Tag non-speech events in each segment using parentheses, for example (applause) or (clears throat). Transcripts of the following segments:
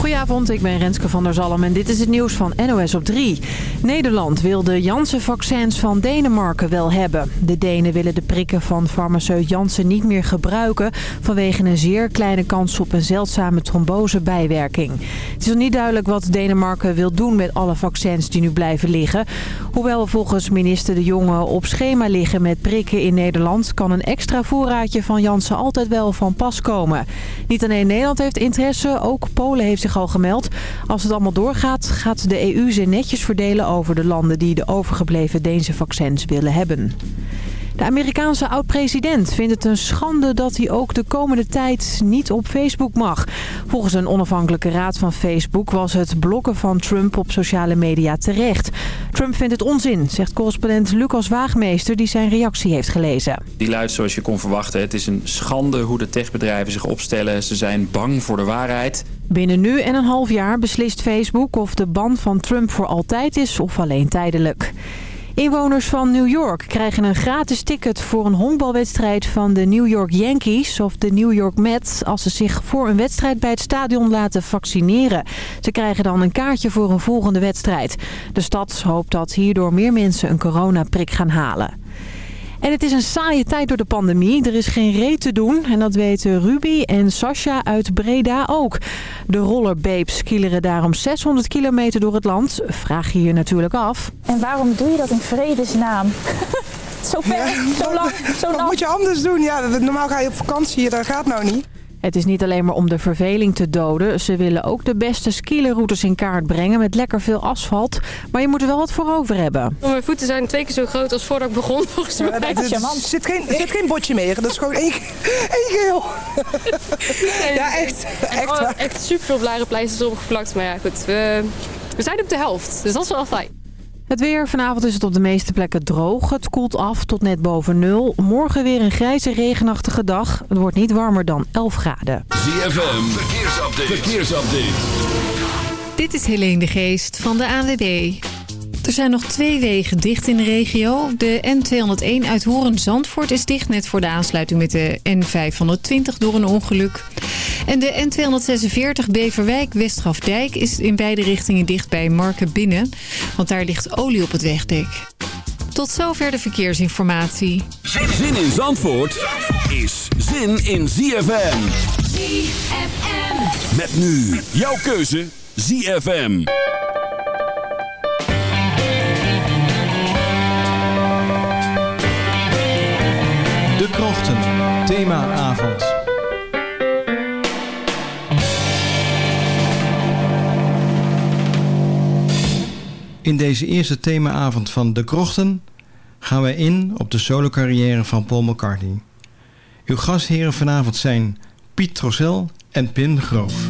Goedenavond, ik ben Renske van der Zalm en dit is het nieuws van NOS op 3. Nederland wil de Janssen-vaccins van Denemarken wel hebben. De Denen willen de prikken van farmaceut Janssen niet meer gebruiken... vanwege een zeer kleine kans op een zeldzame trombosebijwerking. Het is nog niet duidelijk wat Denemarken wil doen met alle vaccins die nu blijven liggen. Hoewel volgens minister De Jonge op schema liggen met prikken in Nederland... kan een extra voorraadje van Janssen altijd wel van pas komen. Niet alleen Nederland heeft interesse, ook Polen heeft zich gemeld. Als het allemaal doorgaat, gaat de EU ze netjes verdelen over de landen die de overgebleven Deense vaccins willen hebben. De Amerikaanse oud-president vindt het een schande dat hij ook de komende tijd niet op Facebook mag. Volgens een onafhankelijke raad van Facebook was het blokken van Trump op sociale media terecht. Trump vindt het onzin, zegt correspondent Lucas Waagmeester die zijn reactie heeft gelezen. Die luidt zoals je kon verwachten. Het is een schande hoe de techbedrijven zich opstellen. Ze zijn bang voor de waarheid. Binnen nu en een half jaar beslist Facebook of de ban van Trump voor altijd is of alleen tijdelijk. Inwoners van New York krijgen een gratis ticket voor een honkbalwedstrijd van de New York Yankees of de New York Mets als ze zich voor een wedstrijd bij het stadion laten vaccineren. Ze krijgen dan een kaartje voor een volgende wedstrijd. De stad hoopt dat hierdoor meer mensen een coronaprik gaan halen. En het is een saaie tijd door de pandemie. Er is geen reet te doen. En dat weten Ruby en Sascha uit Breda ook. De rollerbabes kileren daarom 600 kilometer door het land. Vraag je je natuurlijk af. En waarom doe je dat in vredesnaam? (laughs) zo ver, zo lang, zo lang. Wat moet je anders doen? Ja, normaal ga je op vakantie, dat gaat nou niet. Het is niet alleen maar om de verveling te doden. Ze willen ook de beste skileroutes in kaart brengen met lekker veel asfalt. Maar je moet er wel wat voor over hebben. Mijn voeten zijn twee keer zo groot als voordat ik begon (laughs) volgens mij. Ja, er zit geen, er zit geen botje meer. Dat is gewoon één, één geel. ja, echt. Echt, echt, echt super veel blare pleisters opgeplakt. Maar ja, goed. We, we zijn op de helft. Dus dat is wel fijn. Het weer. Vanavond is het op de meeste plekken droog. Het koelt af tot net boven nul. Morgen weer een grijze regenachtige dag. Het wordt niet warmer dan 11 graden. ZFM. Verkeersupdate. Verkeersupdate. Dit is Helene de Geest van de ANWB. Er zijn nog twee wegen dicht in de regio. De N201 uit Horen-Zandvoort is dicht net voor de aansluiting met de N520 door een ongeluk. En de N246 Beverwijk-Westgrafdijk is in beide richtingen dicht bij Marken Binnen. Want daar ligt olie op het wegdek. Tot zover de verkeersinformatie. Zin in Zandvoort is zin in ZFM. ZFM. Met nu jouw keuze ZFM. De Krochten, themaavond. In deze eerste themaavond van De Krochten gaan wij in op de solo-carrière van Paul McCartney. Uw gastheren vanavond zijn Piet Trossel en Pim Groof.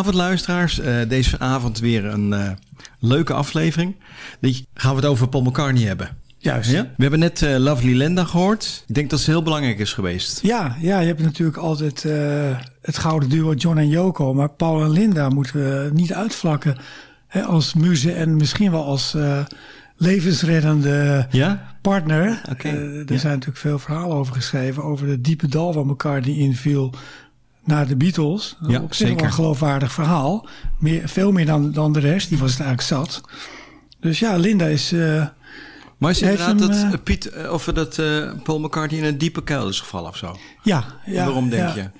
Goedenavond luisteraars. Uh, deze avond weer een uh, leuke aflevering. Die gaan we het over Paul McCartney hebben. Juist. Ja? We hebben net uh, Lovely Linda gehoord. Ik denk dat ze heel belangrijk is geweest. Ja, ja je hebt natuurlijk altijd het gouden duo John en Yoko. Maar Paul en Linda moeten we niet uitvlakken hè, als muze en misschien wel als levensreddende ja? partner. Okay. er ja. zijn natuurlijk veel verhalen over geschreven. Over de diepe dal waar McCartney inviel naar de Beatles. Ja, op zich zeker. wel een geloofwaardig verhaal. Meer, veel meer dan, dan de rest. Die was het eigenlijk zat. Dus ja, Linda is... Uh, maar is inderdaad hem, dat, eh, Piet, uh, of dat uh, Paul McCartney in een diepe kuil is gevallen of zo? Ja. ja Waarom denk ja. je?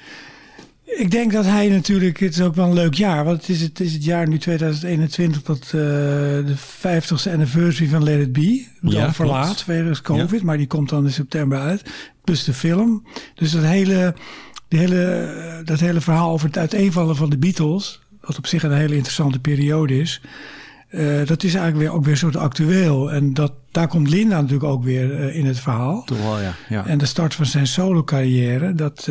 Ik denk dat hij natuurlijk... Het is ook wel een leuk jaar. Want het is het, is het jaar nu 2021 dat uh, de 50ste anniversary van Let It Be. Dan Ja, verlaat, wegens COVID. Maar die komt dan in september uit. Plus de film. Dus dat hele... Die hele, eh, dat hele verhaal over het uiteenvallen van de Beatles, wat op zich een hele interessante periode is, Eh, dat is eigenlijk weer, ook weer soort actueel. En dat, daar komt Linda natuurlijk ook weer eh, in het verhaal. Toch wel, ja. ja. En de start van zijn solo carrière. Dat,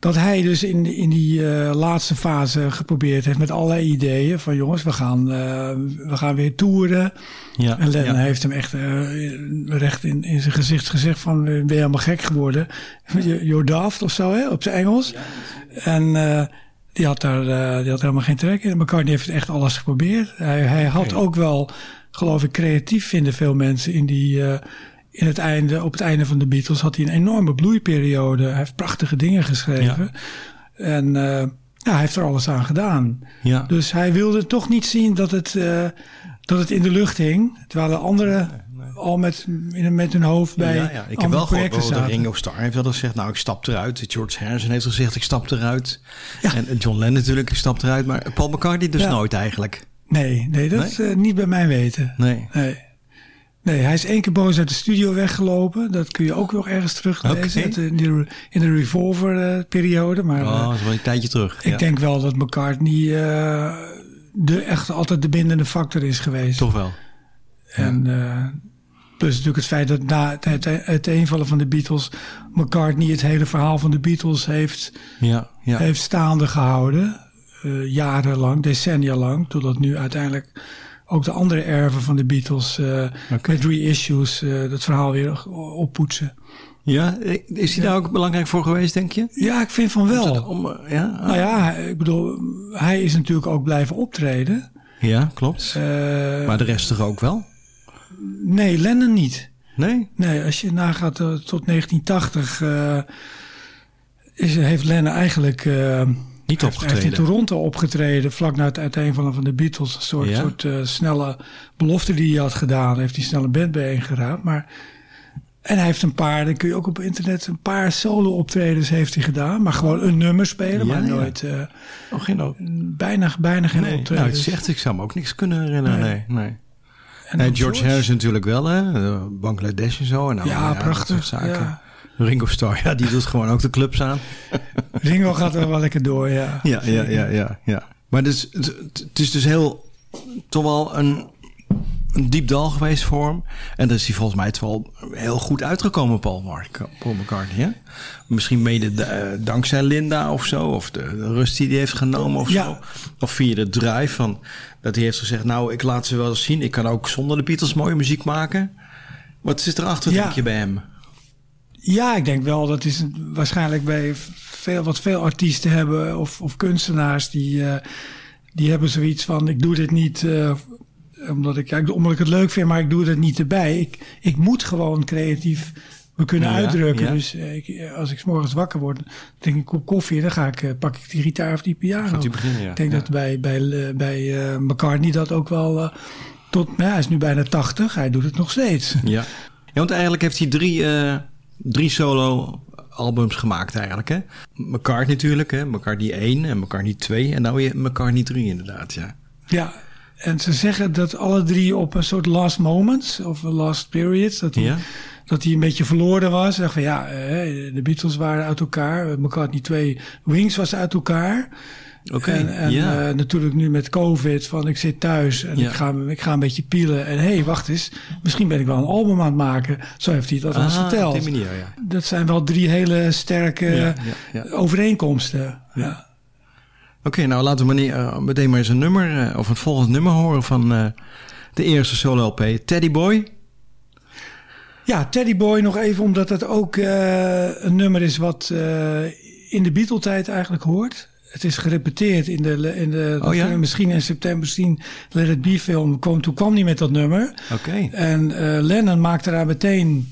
dat hij dus in, in die eh, laatste fase geprobeerd heeft met allerlei ideeën. Van jongens, we gaan, eh, we gaan weer toeren. ja. En Lennon ja. heeft hem echt eh, recht in, in zijn gezicht gezegd van... ben je helemaal gek geworden? You're daft of zo, hè, op zijn Engels. En eh, die, had daar, eh, die had helemaal geen trek in. McCartney heeft echt alles geprobeerd. Hij, hij had ook wel, geloof ik, creatief vinden veel mensen in die... in het einde, op het einde van de Beatles had hij een enorme bloeiperiode. Hij heeft prachtige dingen geschreven. En eh, ja, hij heeft er alles aan gedaan. ja. Dus hij wilde toch niet zien dat het, eh, dat het in de lucht hing. Terwijl de anderen al met, in, met hun hoofd bij ja, ja. Ik heb wel gehoord zaten. Ringo Starr heeft wel gezegd, nou ik stap eruit. George Harrison heeft gezegd, ik stap eruit. En John Lennon natuurlijk, ik stap eruit. Maar Paul McCartney dus Ja. nooit eigenlijk. Nee, nee, dat Nee? is eh, niet bij mijn weten. Nee. Nee. Nee, hij is één keer boos uit de studio weggelopen. Dat kun je ook nog ergens teruglezen. Uit de- In de, in de Revolver-periode. maar Oh, eh, dat is wel een tijdje terug. ik ja. denk wel dat McCartney eh, de, echt altijd de bindende factor is geweest. Toch wel. En eh, plus natuurlijk het feit dat na het uiteenvallen van de Beatles... McCartney het hele verhaal van de Beatles heeft, Ja, ja. heeft staande gehouden. eh, jarenlang, decennia lang. Totdat nu uiteindelijk ook de andere erven van de Beatles... eh, Oké. met reissues eh dat verhaal weer oppoetsen. ja, is hij daar ook belangrijk voor geweest, denk je? Ja, ik vind van wel. Om, eh, ja, Nou ja, ik bedoel, hij is natuurlijk ook blijven optreden. ja, klopt. Eh, maar de rest toch ook wel? Nee, Lennon niet. Nee? Nee, als je nagaat eh, tot 1980 eh, is, heeft Lennon eigenlijk... Niet hij heeft, hij heeft in. Toronto opgetreden, vlak na het uiteenvallen van de Beatles. Een soort, Ja? soort eh, snelle belofte die hij had gedaan. Heeft hij snel een band bijeengeraapt. Maar, en hij heeft een paar, dan kun je ook op internet, een paar solo-optredens heeft hij gedaan. Maar gewoon een nummer spelen, Ja, maar ja. nooit, eh, Oh, geen ook. bijna, bijna geen Nee, optredens. nou, het zegt, ik zou me ook niks kunnen herinneren. Nee, Nee. nee. En dan George Harrison natuurlijk wel, hè? Eh, Bangladesh en zo. En nou, Ja, dat prachtig, soort zaken. ja. Ringo Starr, ja, die doet gewoon ook de clubs aan. (laughs) Ringo gaat er wel lekker door, ja. Ja, ja, ja, ja. ja. Maar dus, het, het is dus heel, toch wel een, een diep dal geweest voor hem. En daar is hij volgens mij het wel heel goed uitgekomen, Paul, Mark, Paul McCartney. Hè? Misschien mede eh, dankzij Linda of zo. Of de, de rust die hij heeft genomen of Ja. zo. Of via de drive van, dat hij heeft gezegd... nou, ik laat ze wel eens zien. Ik kan ook zonder de Beatles mooie muziek maken. Wat zit erachter, Ja. denk je, bij hem? Ja, ik denk wel. Dat is waarschijnlijk bij veel, wat veel artiesten hebben of, of kunstenaars die, eh, die hebben zoiets van: ik doe dit niet eh, omdat, ik, ja, omdat ik het leuk vind, maar ik doe het niet erbij. Ik, ik moet gewoon creatief me kunnen Ja, uitdrukken. ja. Dus eh, ik, als ik 's morgens wakker word, drink ik een kop koffie en dan ga ik, pak ik die gitaar of die piano. Beginnen, ja. Ik denk dat bij, bij, bij McCartney dat ook wel. tot, nou, hij is nu bijna 80, hij doet het nog steeds. Ja. ja, want eigenlijk heeft hij drie, drie solo albums gemaakt eigenlijk, hè? McCartney natuurlijk, hè? McCartney 1 en McCartney 2 en nou weer McCartney 3 inderdaad, ja. Ja, en ze zeggen dat alle drie op een soort last moments of last periods, dat hij, Ja? dat hij een beetje verloren was. Zeg van ja, eh, de Beatles waren uit elkaar, McCartney 2, Wings was uit elkaar. Oké, en eh, natuurlijk nu met COVID, van ik zit thuis en ik, ga, ik ga een beetje pielen. En hé, hey, wacht eens, misschien ben ik wel een album aan het maken. Zo heeft hij het althans Ah, verteld. Op die manier, ja. Dat zijn wel drie hele sterke Ja, overeenkomsten. Ja. Oké, nou laten we maar niet, eh, meteen maar eens een nummer, eh, of het volgende nummer horen van de eerste solo LP, Teddy Boy. Ja, Teddy Boy nog even, omdat het ook een nummer is wat in de Beatle-tijd eigenlijk hoort. Het is gerepeteerd in de, in de Oh ja? misschien in september zien, Let It Be film. Kwam, toen kwam hij met dat nummer. Oké. En eh, Lennon maakte daar meteen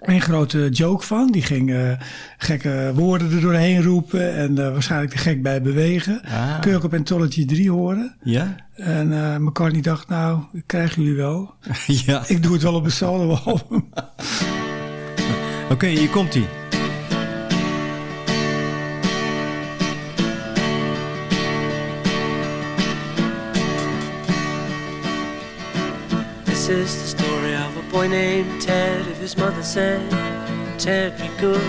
een grote joke van. Die ging eh, gekke woorden er doorheen roepen en eh, waarschijnlijk er gek bij bewegen. Ah. Kun je ook op Anthology 3 horen. Ja? En eh McCartney dacht, nou, ik krijg jullie wel. (laughs) ja. Ik doe het wel op een solo-album. (laughs) Oké, hier komt hij. Is the story of a boy named Ted. If his mother said Ted be good,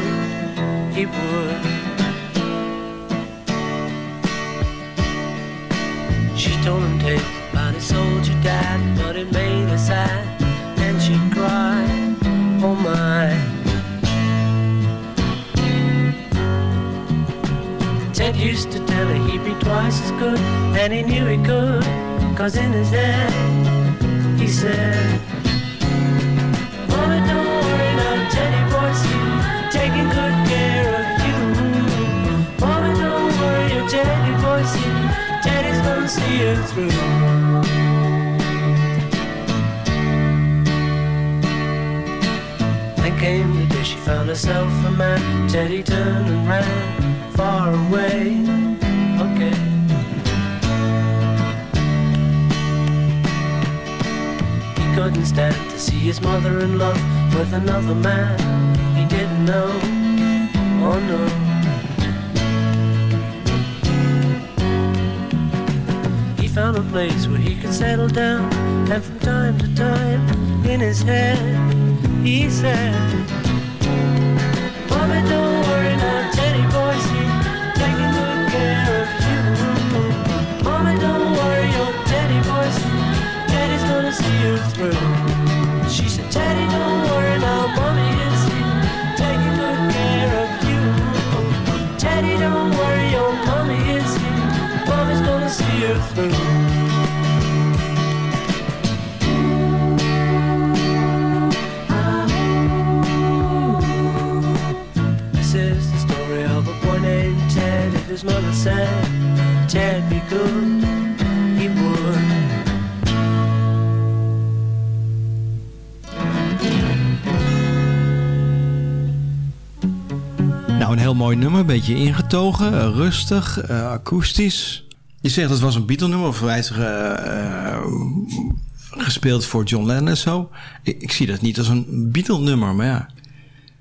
he would. She told him tales about his sold your dad, but it made her sad. And she cried, oh my. Ted used to tell her he'd be twice as good, and he knew he could, cause in his head he said, don't worry now, taking good care of you. Don't worry, your gonna see you through. Then came the day she found herself a man. Teddy turned and ran far away. Couldn't stand to see his mother in love with another man. He didn't know. Oh no. He found a place where he could settle down, and from time to time, in his head, he said, 对。Beetje ingetogen, eh, rustig, eh, akoestisch. Je zegt het was een Beatle-nummer, of is eh, gespeeld voor John Lennon en zo. Ik, ik zie dat niet als een Beatle-nummer, maar ja.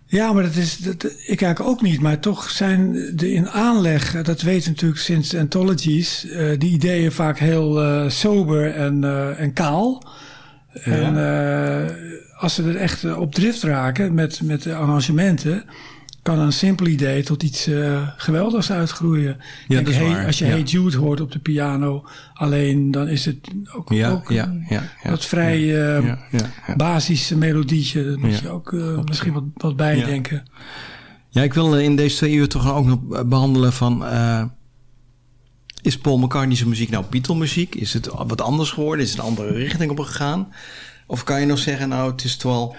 Ja, maar dat is, dat, ik eigenlijk ook niet. Maar toch zijn de in aanleg, dat weten we natuurlijk sinds Anthologies, eh, die ideeën vaak heel eh, sober en, eh, en kaal. En eh, als ze er echt op drift raken met, met de arrangementen, kan een simpel idee tot iets eh, geweldigs uitgroeien. Ja, hey, als je ja. Hey Jude hoort op de piano alleen, dan is het ook, Ja, ook ja, dat vrij ja, eh, basische melodietje. Daar moet je ook eh, misschien wat, wat bij Ja. ik wil in deze twee uur toch ook nog behandelen van... is Paul McCartney's muziek nou Beatle-muziek? Is het wat anders geworden? Is het een andere richting op gegaan? Of kan je nog zeggen, nou, het is toch wel...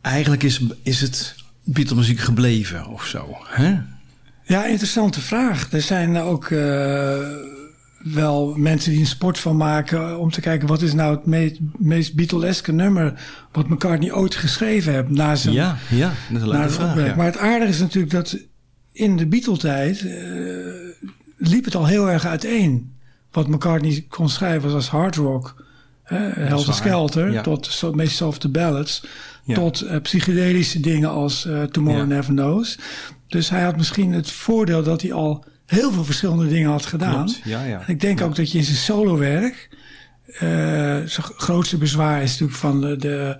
Eigenlijk is, is het Beatle-muziek gebleven of zo, hè? Ja, interessante vraag. Er zijn ook eh, wel mensen die een sport van maken om te kijken wat is nou het meest, meest Beatleske nummer wat McCartney ooit geschreven heeft na zijn, Ja, ja, dat is een leuke vraag. ja. Maar het aardige is natuurlijk dat in de Beatle-tijd eh, liep het al heel erg uiteen. Wat McCartney kon schrijven was als hard rock, Helter waar, Skelter, ja. tot so, meest softe ballads, Ja. tot eh, psychedelische dingen als eh, Tomorrow Ja. Never Knows. Dus hij had misschien het voordeel dat hij al heel veel verschillende dingen had gedaan. En ik denk ook dat je in zijn solowerk... eh zijn grootste bezwaar is natuurlijk van de, de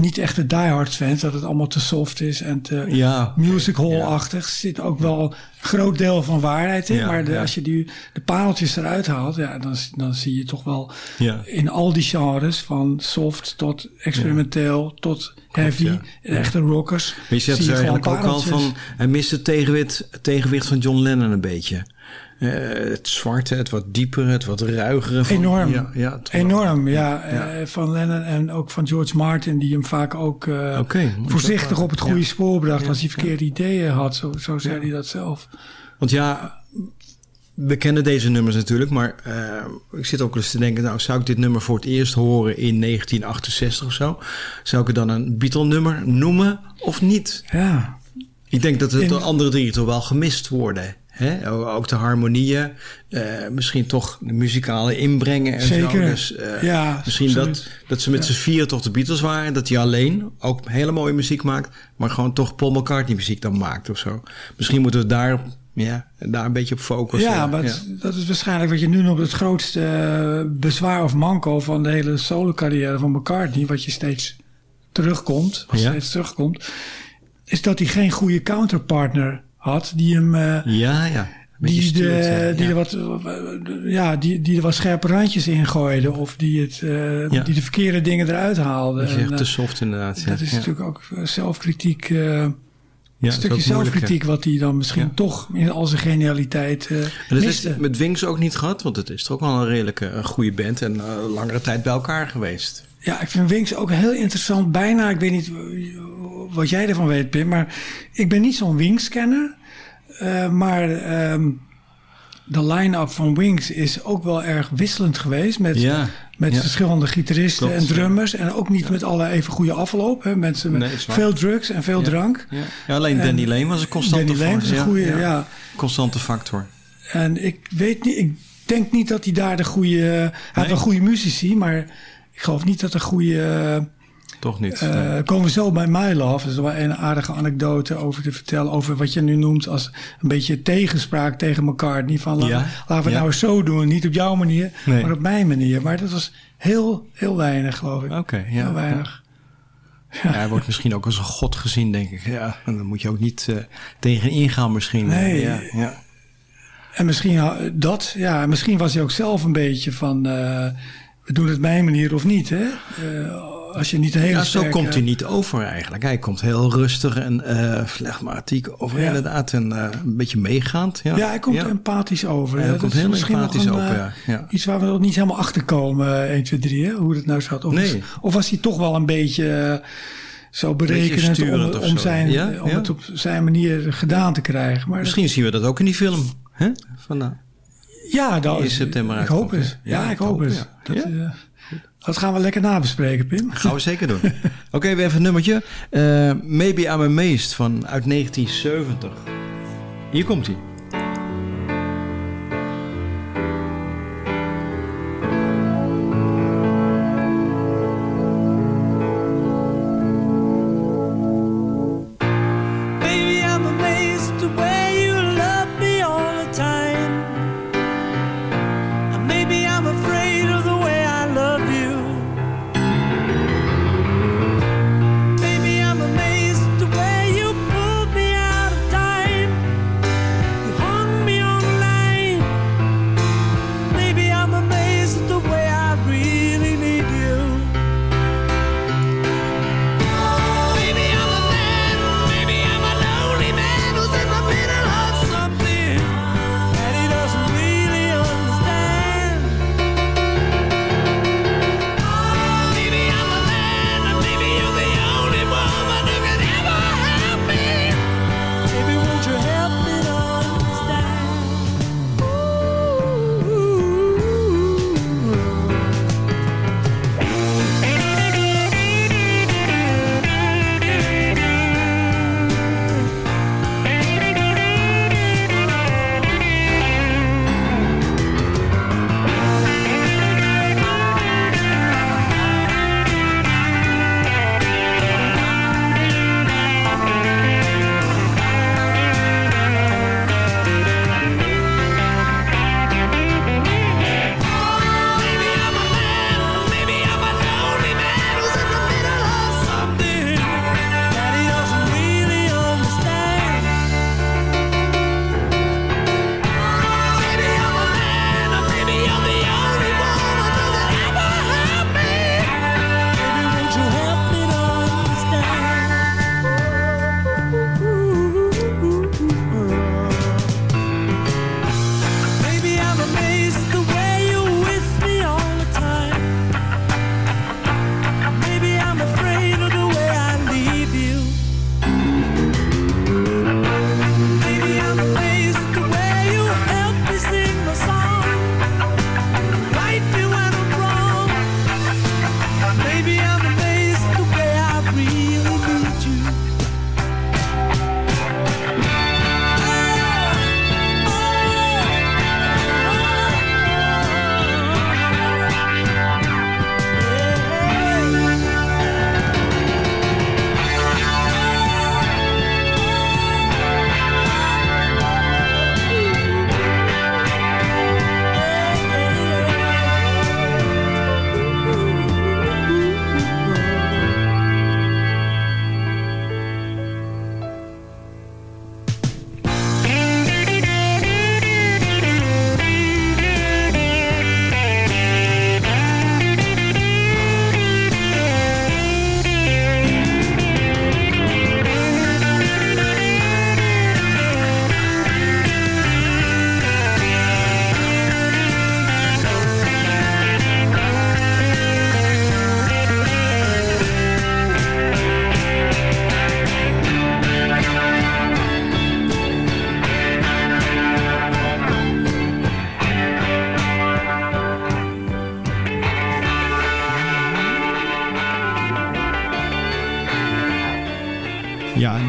niet echte diehard fans... dat het allemaal te soft is en te Ja, music hall-achtig. Zit ook wel een groot deel van waarheid in. Ja, maar de, als je die, de paaltjes eruit haalt... Ja, dan, dan zie je toch wel Ja. in al die genres... van soft tot experimenteel tot heavy... echte rockers... Maar je eigenlijk ook al pareltjes. van... hij mist het tegenwicht, tegenwicht van John Lennon een beetje. Eh, het zwarte, het wat diepere, het wat ruigere. Van, Enorm. Ja, ja, wel. Enorm, ja. eh, van Lennon en ook van George Martin, die hem vaak ook eh, voorzichtig op het goede spoor bracht als hij verkeerde ideeën had. Zo, zo zei hij dat zelf. Want ja, we kennen deze nummers natuurlijk, maar ik zit ook eens te denken, nou zou ik dit nummer voor het eerst horen in 1968 of zo? Zou ik het dan een Beatle-nummer noemen of niet? Ja. Ik denk dat het In- de andere drie toch wel gemist worden. Hè? Ook de harmonieën, eh, misschien toch de muzikale inbrengen en zo. Dus, eh, Ja, misschien absoluut. dat, dat ze met z'n vier toch de Beatles waren. Dat hij alleen ook hele mooie muziek maakt. Maar gewoon toch Paul McCartney muziek dan maakt of zo. Misschien moeten we daar, ja, daar een beetje op focussen. Ja, maar dat is waarschijnlijk wat je nu noemt het grootste eh, bezwaar of manco van de hele solo-carrière van McCartney. Wat je steeds terugkomt, wat Ja. steeds terugkomt, is dat hij geen goede counterpartner had die hem... eh, Ja, ja. die, stuurt, de, ja. die, er wat, ja, die, die er wat scherpe randjes in gooide. Of die, het, eh, Ja. die de verkeerde dingen eruit haalde. Dat is En, echt eh, te soft inderdaad. ja. dat is natuurlijk ook eh, zelfkritiek. eh, Ja, een stukje zelfkritiek wat hij dan misschien toch in al zijn genialiteit eh En dat miste. is met Wings ook niet gehad, want het is toch wel een redelijke een goede band en eh, langere tijd bij elkaar geweest. Ja, ik vind Wings ook heel interessant. Bijna, ik weet niet wat jij ervan weet, Pim, maar ik ben niet zo'n Wings-kenner. Eh, maar ehm, de line-up van Wings is ook wel erg wisselend geweest. Met, Ja, met ja. verschillende gitaristen Klopt, en ja. drummers. En ook niet met alle even goede afloop. Hè. Mensen met Nee, veel drugs en veel drank. Ja. Ja, alleen En Danny Lane was een constante Danny Lane was een factor. goede, ja. Constante factor. En ik weet niet, ik denk niet dat hij daar de goede... Hij had wel goede muzici, maar ik geloof niet dat er goede... eh, Toch niet. Nee. komen we zo bij My Love. Er is wel een aardige anekdote over te vertellen. Over wat je nu noemt als een beetje tegenspraak tegen elkaar. Niet van, Ja, laten we het ja. nou zo doen. Niet op jouw manier, Nee. maar op mijn manier. Maar dat was heel, heel weinig, geloof ik. Oké, ja. heel weinig. Ja, hij wordt misschien ook als een god gezien, denk ik. Ja, en dan moet je ook niet eh, tegen ingaan misschien. Nee. Ja, ja. En misschien dat, ja, misschien was hij ook zelf een beetje van... we doen het mijn manier of niet, hè? Eh, als je niet hele Ja, zo komt hij niet over eigenlijk. Hij komt heel rustig en eh flegmatiek over Ja. inderdaad. En eh, een beetje meegaand. Ja, Ja, hij komt empathisch over. Hij Dat komt heel empathisch een, over, ja. Ja. Iets waar we nog niet helemaal achter komen, eh, 1, 2, 3, hè? hoe dat nou zat. Of, Nee. of was hij toch wel een beetje zo berekenend om, om, zijn, Ja, om ja. het op zijn manier gedaan te krijgen. Maar Misschien zien we dat ook in die film. Hè? Van, ja, dat, in september ik hoop het. Ja, ik hoop het. ja. Dat, eh, dat gaan we lekker nabespreken, Pim. Gaan we zeker doen. (laughs) Oké, weer even een nummertje. Eh, Maybe I'm Amazed van uit 1970. Hier komt hij.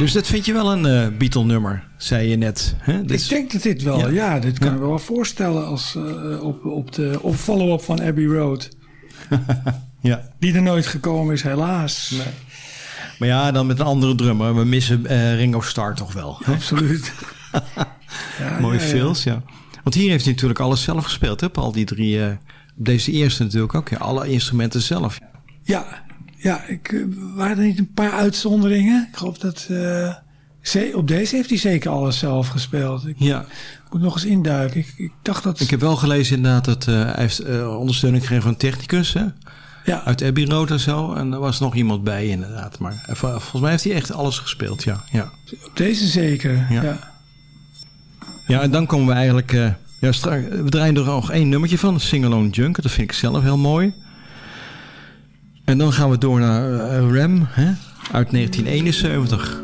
Dus dat vind je wel een eh Beatle-nummer, zei je net. Hè? Dus- Ik denk dat dit wel, Ja. ja, dit kan Ja. ik me wel voorstellen als eh, op, op de op follow-up van Abbey Road. (laughs) ja. Die er nooit gekomen is, helaas. Maar ja, dan met een andere drummer. We missen eh, Ringo Starr toch wel. Absoluut. (laughs) Mooie ja. films, ja. Want hier heeft hij natuurlijk alles zelf gespeeld, hè? Al die drie. op deze eerste natuurlijk ook. Ja, alle instrumenten zelf. Ja, ja ik, eh, waren er niet een paar uitzonderingen? Ik geloof dat... eh, op deze heeft hij zeker alles zelf gespeeld. Ik Ja. moet nog eens induiken. Ik, ik dacht dat... Ik heb wel gelezen inderdaad dat eh, hij heeft eh, ondersteuning gekregen van een technicus. Hè? Ja. Uit Abbey Road en zo. En er was nog iemand bij inderdaad. Maar vol- volgens mij heeft hij echt alles gespeeld, ja. Ja, Op deze zeker, Ja. ja. ja en dan komen we eigenlijk... ja, straks, we draaien er nog één nummertje van. Sing Alone Junket. Dat vind ik zelf heel mooi. En dan gaan we door naar eh, Ram hè? uit 1971.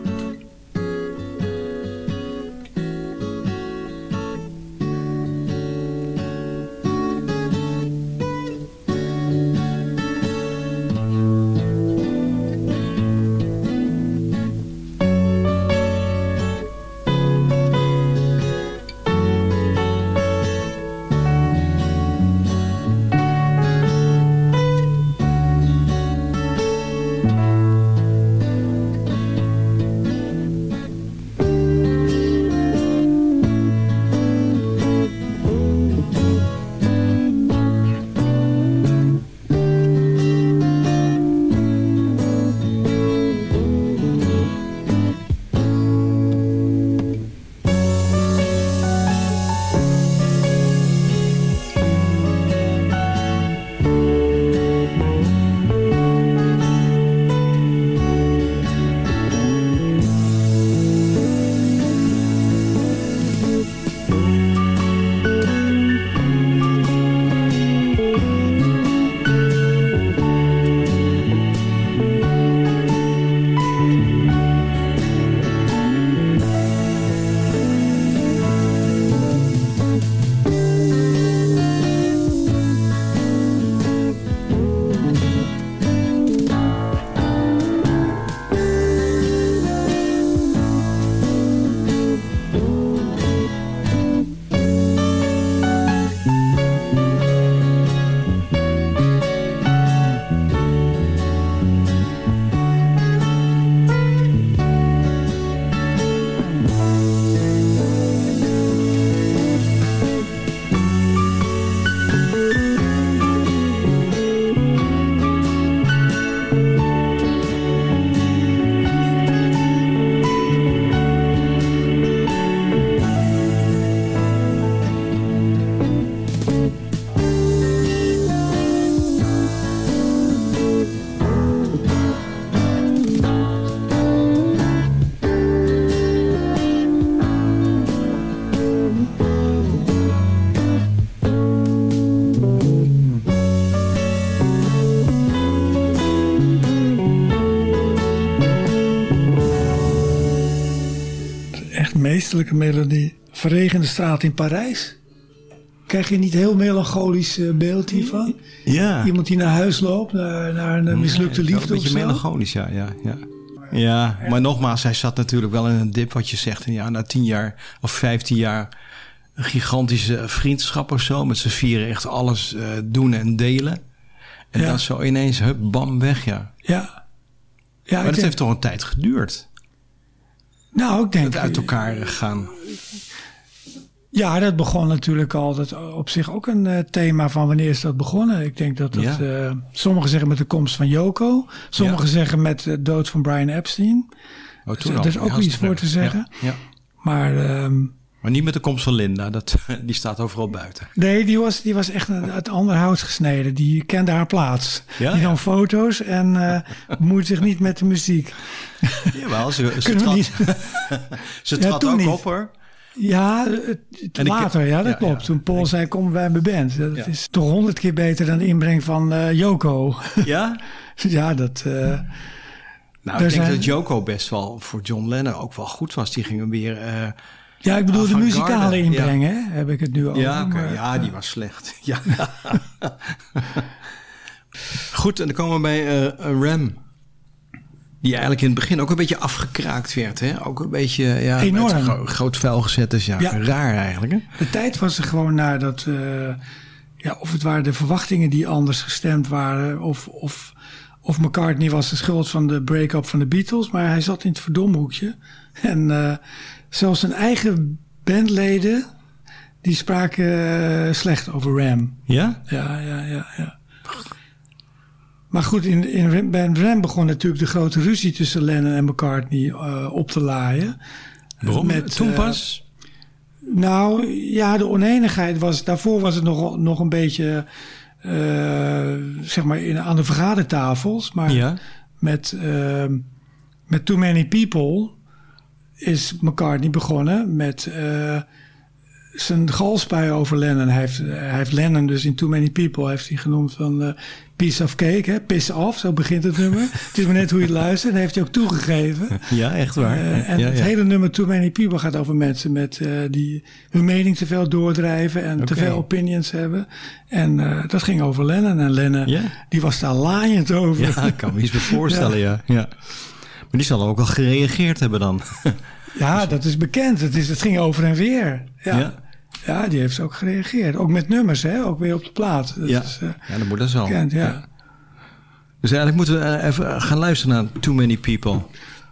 Echt meesterlijke melodie. Verregende straat in Parijs. Krijg je niet heel melancholisch eh, beeld hiervan? Ja. Iemand die naar huis loopt, naar, naar een mislukte wel liefde Een beetje melancholisch, ja, ja, ja. Ja, maar nogmaals, hij zat natuurlijk wel in een dip, wat je zegt. En ja, na tien jaar of vijftien jaar een gigantische vriendschap of zo. Met z'n vieren echt alles eh, doen en delen. En Ja. dan zo ineens, hup, bam, weg, ja. Ja. ja maar dat denk- heeft toch een tijd geduurd. Nou, ik denk... Het uit elkaar gaan. Ja, dat begon natuurlijk al. Dat op zich ook een eh, thema van wanneer is dat begonnen. Ik denk dat dat... Ja. eh, sommigen zeggen met de komst van Yoko. Sommigen zeggen met de dood van Brian Epstein. Oh, Dus daar is ook iets voor te zeggen. Maar ehm, Maar niet met de komst van Linda, dat, (laughs) die staat overal buiten. nee, die was, die was echt uit het andere hout gesneden. Die kende haar plaats. Ja? Die nam foto's en (laughs) bemoeide zich niet met de muziek. Jawel, ze, ze trad, niet... (laughs) ze trad ook niet. op hoor. Ja, het- ik- later, ja, dat ja, klopt. ja. Toen Paul zei, kom bij mijn band. Dat Ja. is toch honderd keer beter dan de inbreng van eh Yoko. Ja? ja, dat... eh, Nou, ik denk zijn- dat Joko best wel voor John Lennon ook wel goed was. Die ging hem weer... ja, ik bedoel de muzikale ja. inbreng, hè, heb ik het nu over. ja, maar- ja, die was slecht. (laughs) Ja. goed, en dan komen we bij eh, Ram. Die eigenlijk in het begin ook een beetje afgekraakt werd. Hè? Ook een beetje ja, Enorm. gro- groot vuil gezet. Dus ja, Ja. raar eigenlijk. Hè? De tijd was er gewoon naar dat... eh, ja, of het waren de verwachtingen die anders gestemd waren... of, of, of McCartney was de schuld van de break-up van de Beatles... maar hij zat in het verdomhoekje. En eh, zelfs zijn eigen bandleden... die spraken eh, slecht over Ram. Ja? Ja, ja, ja, ja. Maar goed, in, in bij Ram begon natuurlijk de grote ruzie tussen Lennon en McCartney eh, op te laaien. Waarom? Met, Toen eh, pas? nou, ja, de oneenigheid was. Daarvoor was het nog, nog een beetje. zeg maar in, aan de vergadertafels. Maar Ja. met, met Too Many People is McCartney begonnen met. eh, zijn galspui over Lennon. Hij heeft, hij heeft Lennon dus in Too Many People heeft hij genoemd van eh, piece of cake, hè? piss off, zo begint het nummer. (laughs) het is maar net hoe je het luistert. En heeft hij ook toegegeven. (laughs) Ja, echt waar. Eh, en ja, het ja. hele nummer Too Many People gaat over mensen met, eh, die hun mening te veel doordrijven en te veel opinions hebben. En eh, dat ging over Lennon. En Lennon, Ja. die was daar laaiend over. Ja, ik kan me iets meer (laughs) voorstellen, ja. ja. Maar die zal ook wel gereageerd hebben dan. (laughs) Ja, dat is bekend. Het, is, het ging over en weer. Ja. Ja. ja. die heeft ook gereageerd. Ook met nummers, hè? ook weer op de plaat. Dat ja. is eh, ja, dat moet dat zo. bekend, ja. Dus eigenlijk moeten we eh, even gaan luisteren naar Too Many People.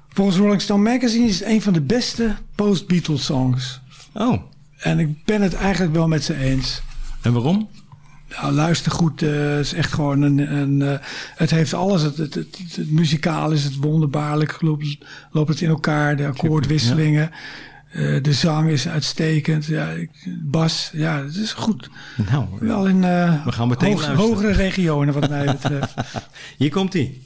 Volgens Rolling Stone Magazine is het een van de beste post-Beatles songs. Oh, En ik ben het eigenlijk wel met ze eens. en waarom? Nou, luister goed. eh, het is echt gewoon een. een eh, het heeft alles. Het, het, het, het muzikaal is het wonderbaarlijk. Loopt, loopt het in elkaar. De akkoordwisselingen. eh, de zang is uitstekend. Ja, bas. Ja, het is goed. Nou, Wel in We gaan meteen hoog- hogere regionen, wat mij (laughs) betreft. hier komt hij.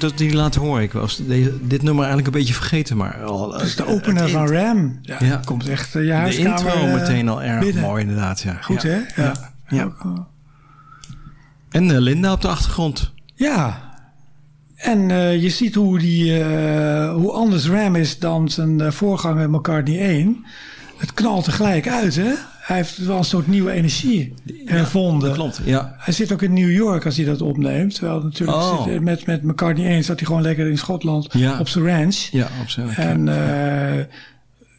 Goed dat die laten horen. Ik was deze, dit nummer eigenlijk een beetje vergeten, maar... Al, Dat is de opener van Ram. Ja, Ja. komt echt eh, je De intro eh, meteen al erg binnen. mooi inderdaad, ja. Goed, ja. hè? Ja. Ja. En eh, Linda op de achtergrond. Ja. En eh, je ziet hoe, die, eh, hoe anders Ram is dan zijn voorganger McCartney 1. Het knalt er gelijk uit, hè? Hij heeft wel een soort nieuwe energie hervonden. klopt, ja. Hij zit ook in New York als hij dat opneemt. Terwijl natuurlijk Oh. zit- met, met McCartney 1 zat hij gewoon lekker in Schotland Ja. op zijn ranch. Ja, op zijn En eh,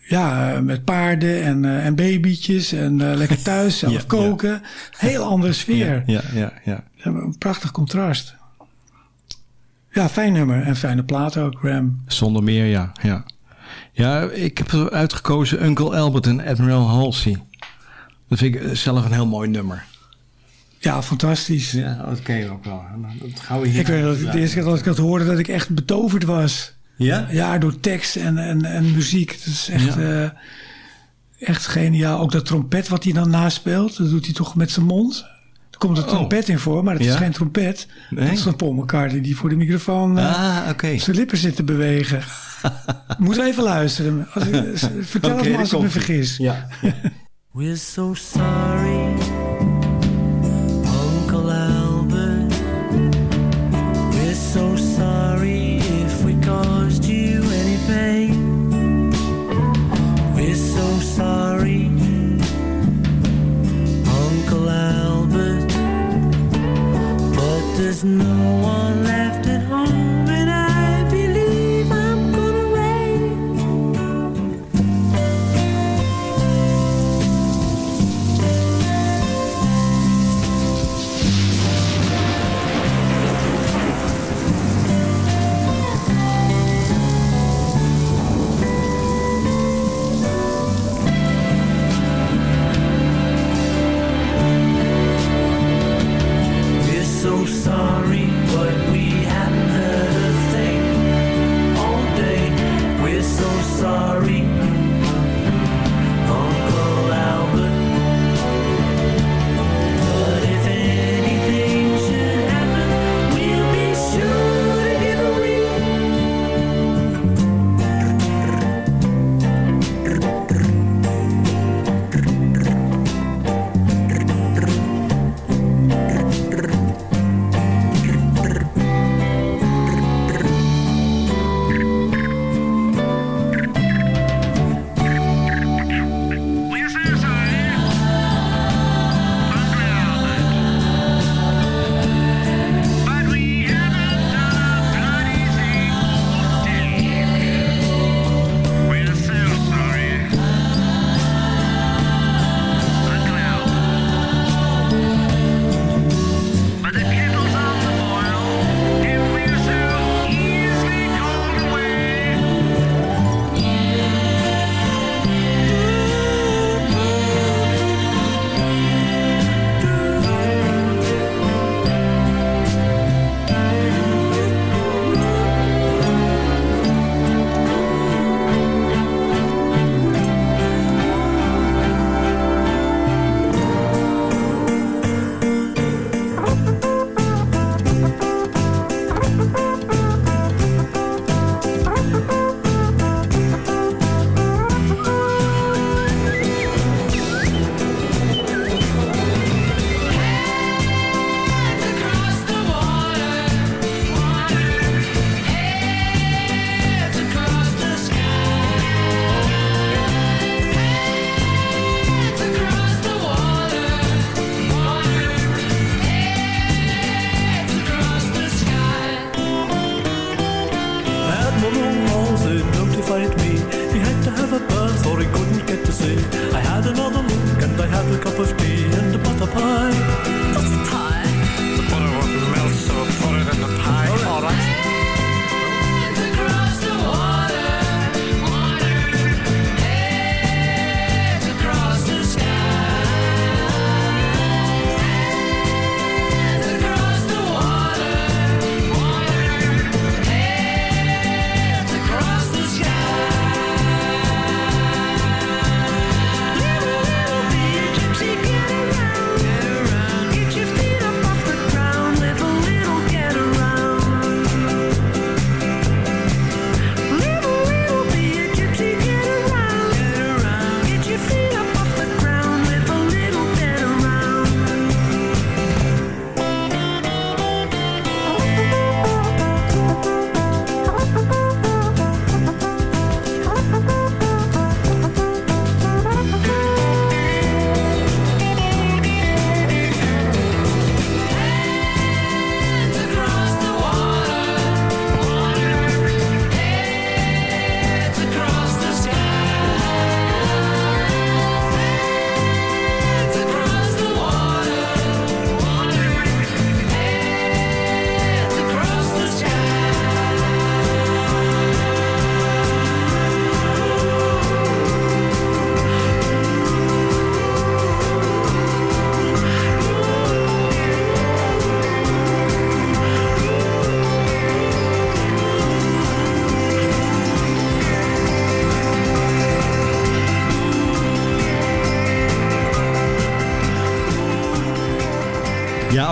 ja, met paarden en, eh, en babytjes en eh, lekker thuis (laughs) zelf koken. Heel andere sfeer. Ja, ja, ja. Een prachtig contrast. Ja, fijn nummer en fijne plaat ook, Ram. Zonder meer, ja. Ja, ja ik heb uitgekozen Uncle Albert en Admiral Halsey. Dat vind ik zelf een heel mooi nummer. Ja, fantastisch. Ja, dat ken je ook wel. Dat gaan we hier Ik weet dat de eerste keer dat ik dat hoorde, dat ik echt betoverd was. Ja? Ja, door tekst en, en, en muziek. Het is echt, eh, echt geniaal. Ook dat trompet wat hij dan naspeelt, dat doet hij toch met zijn mond. Er komt een Oh. trompet in voor, maar het Ja? is geen trompet. Nee? Dat is een Paul McCartney die voor de microfoon eh, Ah, oké. zijn lippen zit te bewegen. (laughs) Moet even luisteren. Als ik, (laughs) vertel het me als ik me vergis. Ja. (laughs) We're so sorry, Uncle Albert. We're so sorry if we caused you any pain. We're so sorry, Uncle Albert. But there's no one left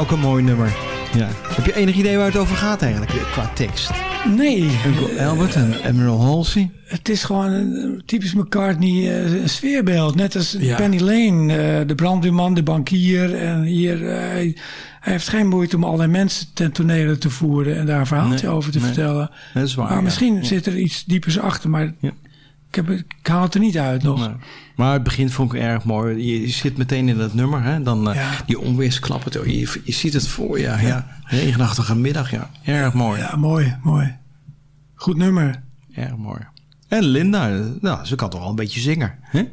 ook een mooi nummer. Ja. Heb je enig idee waar het over gaat eigenlijk, qua tekst? Nee. Uncle Albert en Admiral Halsey? Het is gewoon een typisch McCartney een sfeerbeeld. Net als Ja. Penny Lane, eh, de brandweerman, de bankier. En hier, eh, hij, hij heeft geen moeite om allerlei mensen ten tonele te voeren en daar een verhaaltje Nee, over te nee. vertellen. Dat is waar, Maar ja. misschien Ja. zit er iets diepers achter, maar ik, heb, ik haal het er niet uit nog. Nee. Maar het begin vond ik erg mooi. Je, zit meteen in dat nummer, hè? Dan eh, die onweersklappen. Je, je ziet het voor je. Ja, ja. Regenachtige middag, ja. Erg mooi. Ja, mooi, mooi. Goed nummer. Erg mooi. En Linda, eh, nou, ze kan toch wel een beetje zingen, hè?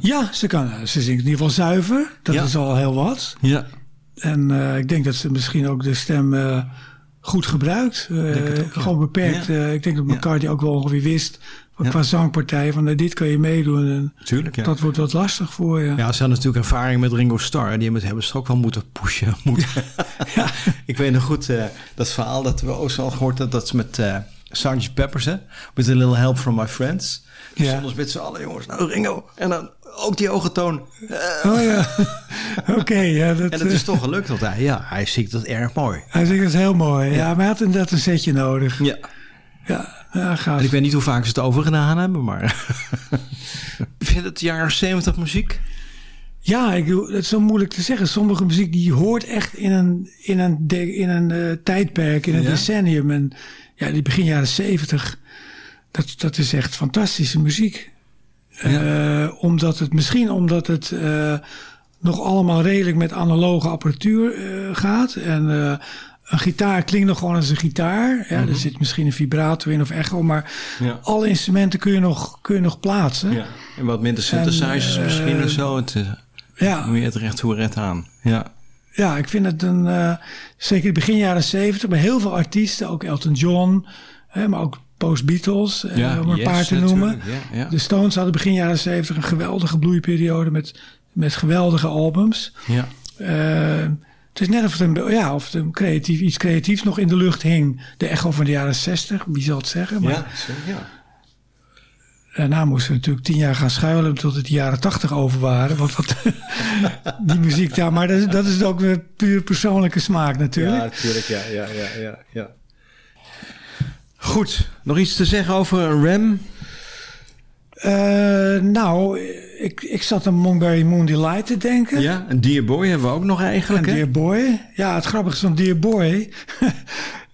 Ja, ze, kan, ze zingt in ieder geval zuiver. Dat Ja. is al heel wat. Ja. En eh, ik denk dat ze misschien ook de stem eh, goed gebruikt. Eh, ja. Gewoon beperkt. Ja. Eh, ik denk dat McCartney ook wel ongeveer wist... qua zangpartij, van nou, dit kan je meedoen. En Tuurlijk, ja. Dat wordt wat lastig voor je. Ja, ze hadden natuurlijk ervaring met Ringo Starr. Die hebben, ze ook wel moeten pushen. (laughs) Moeten. (laughs) Ik weet nog goed eh, dat verhaal dat we ook al gehoord hebben. Dat ze met eh Sgt. Peppers, hè. With a little help from my friends. Ja. Stonden ze met z'n allen, jongens. Nou, Ringo. En dan ook die hoge toon. Eh. Oh ja. (laughs) Oké, ja. Dat, En het is eh, toch gelukt. Want hij, ja, hij zingt dat erg mooi. Hij zegt dat heel mooi. Ja, maar hij had inderdaad een setje nodig. Ja. Ja, ja gaaf. En ik weet niet hoe vaak ze het overgedaan hebben, maar... (laughs) Vind je het jaren 70 muziek? Ja, ik, bedoel, het is zo moeilijk te zeggen. Sommige muziek die hoort echt in een, in een, de- in een eh, tijdperk, in een Ja? decennium. En ja, die begin jaren zeventig, dat, dat is echt fantastische muziek. Eh, omdat het, misschien omdat het eh, nog allemaal redelijk met analoge apparatuur eh, gaat. En eh, een gitaar klinkt nog gewoon als een gitaar. Ja, Mhm. Er zit misschien een vibrato in of echo, maar Ja. alle instrumenten kun je nog, kun je nog plaatsen. Ja. En wat minder synthesizers En, eh, misschien of zo. Het, eh, Ja. Meer het recht hoe red aan. Ja. Ja, ik vind het een, eh, zeker begin jaren zeventig, bij heel veel artiesten, ook Elton John, hè, maar ook post-Beatles, eh, om een Yes, paar te noemen. De Stones hadden begin jaren zeventig een geweldige bloeiperiode met, met geweldige albums. Ja. Het is net of een, ja, of een creatief, iets creatiefs nog in de lucht hing. De echo van de jaren zestig, wie zal het zeggen. Maar Ja, ja. Daarna moesten we natuurlijk tien jaar gaan schuilen tot het de jaren tachtig over waren. Want wat, (laughs) die muziek daar, maar dat, is- dat is ook weer puur persoonlijke smaak natuurlijk. Ja, natuurlijk. Ja, ja, ja, ja, ja. Goed. Nog iets te zeggen over Rem? Eh, nou, ik, ik zat aan Monkberry Moon Delight te denken. Ja, een Dear Boy hebben we ook nog eigenlijk. Een? Dear Boy. Ja, het grappige is van Dear Boy.